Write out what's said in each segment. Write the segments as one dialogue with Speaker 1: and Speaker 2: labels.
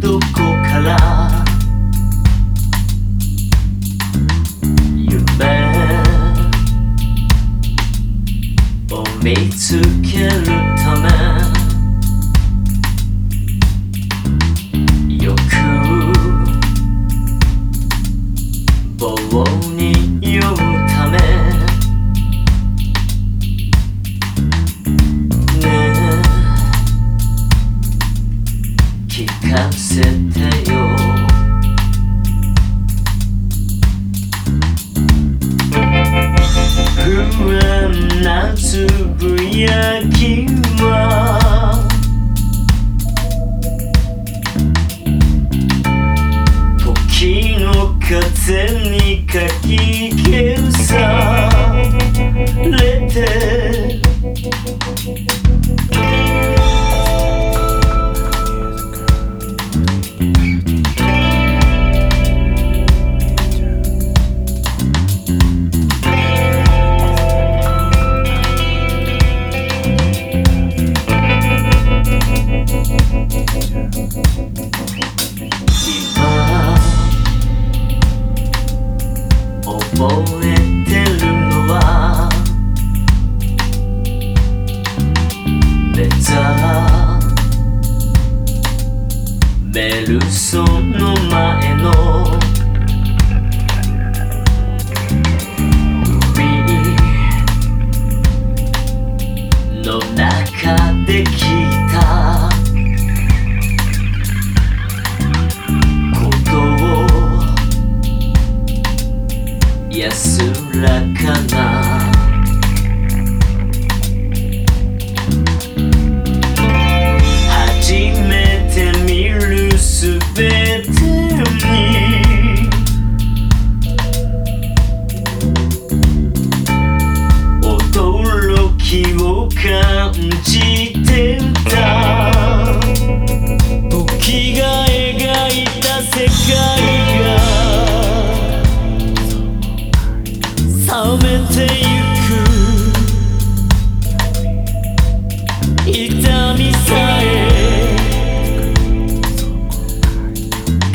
Speaker 1: どこから？夢を見つけるなつぶやきは時の風にかき消されて覚えてるのはレザー。ベルソの前の海の中で聞い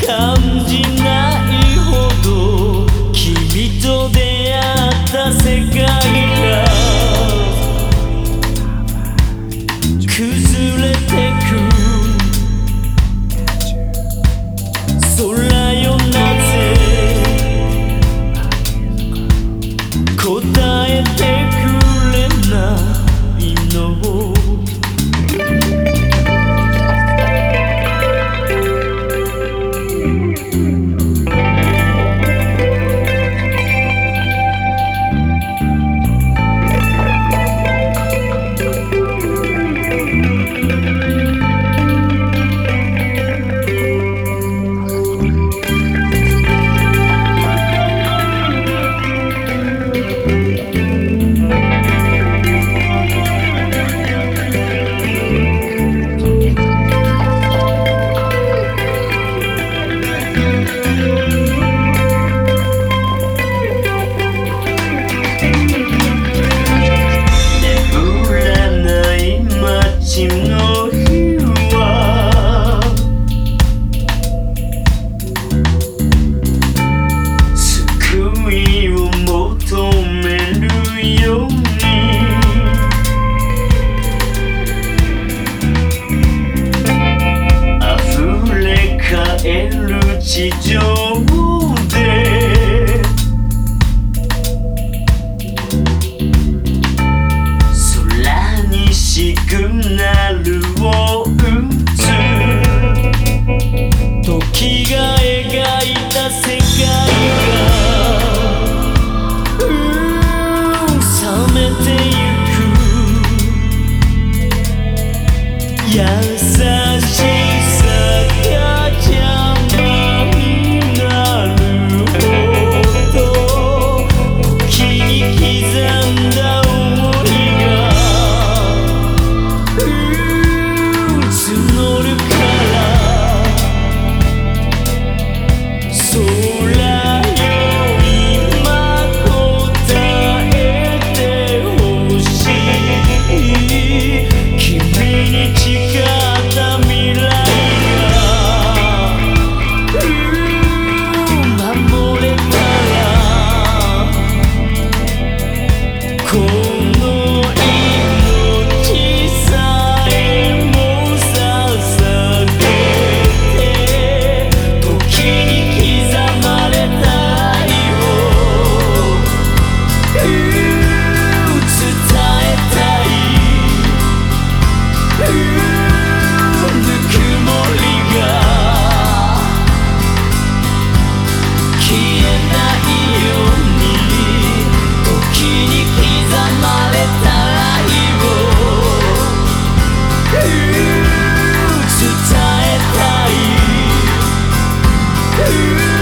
Speaker 1: 感じないほど君と出会った世界が崩れてく。それ喜酒にざまれた愛を伝えたい。